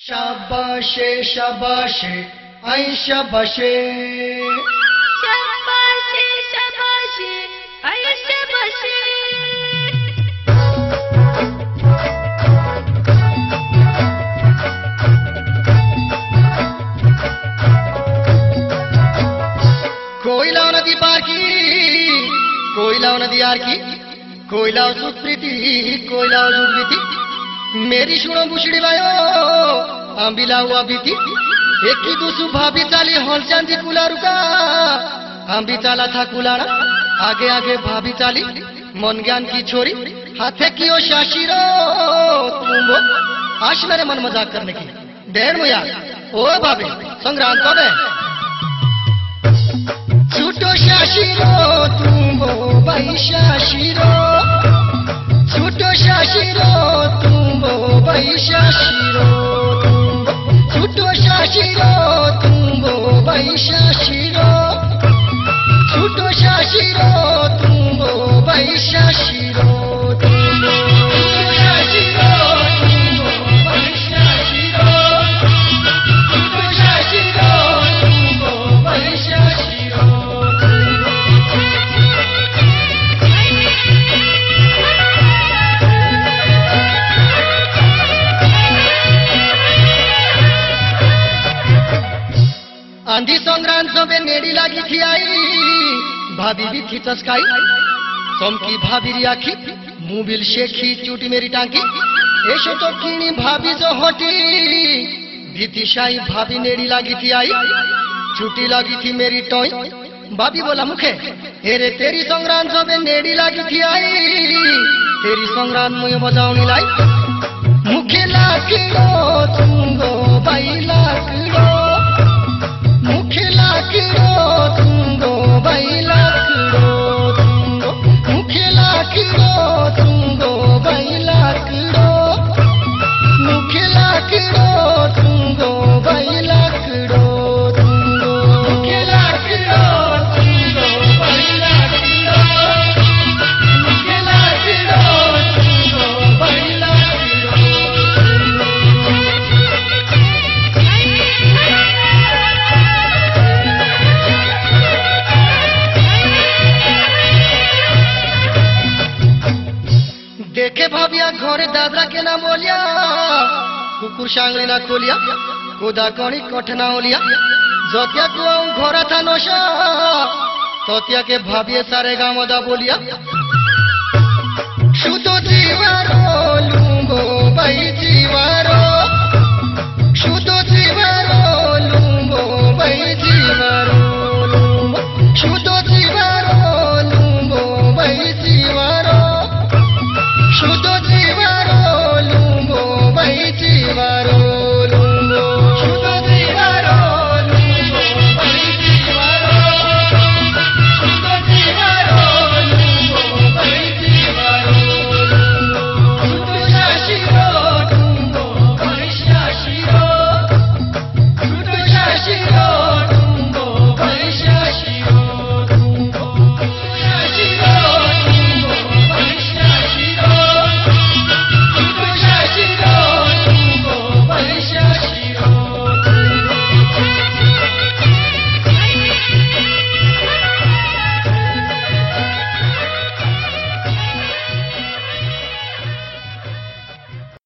শাবাশে শাবাশে I শাবাশে শাবাশে শাবাশে I শাবাশে কইলাও নদী পার কি কইলাও নদী আর কি কইলাও সুপ্রীতি কইলাও সুপ্রীতি মেরি শুনো বুসড়ি বায়ো आंबिला हुआ बीती एक ही दूसू भाभी चाली हॉल चांदी कुला रुका। आंबी चाला था कुलाड़ा आगे आगे भाभी चाली। मन ज्ञान की छोरी। हाथे की ओ शाशिरो तुम आश मेरे मन मज़ाक करने की। डेढ़ मुया ओ भाभी, संग्राम कब है? छूटो शाशिरो तुम भाई আন্ধি সংক্রান্ত বে নেড়ি লাগি থিয়াই ভাবি বি থি চসকাই চমকি ভাবিরি আখি মুবিল শেখি চুটি মেরি টাঙ্কি। এসো তো কিনি ভাবি হটি। ভীতিশাই ভাবি নেড়ি লাগি থিয়াই ছুটি লাগি থি মেরি টয় ভাবি বলা মুখে এরে তেরি সংগ্রাম সবে নেড়ি লাগি থিয়াই তেরি সংগ্রাম মুয় বজাও নিলাই। মুখে লাগি ঘরে দাদরা কেনা বলিয়া কুকুর সাংলি না কলিয়া, কোদা করি কঠে না ওলিয়া যতিয়া কু ঘরা থা নশা ততিয়াকে ভাবিয়ে সারে গামদা বলিয়া। সুতো জীবার লুঙ্গো বাইছি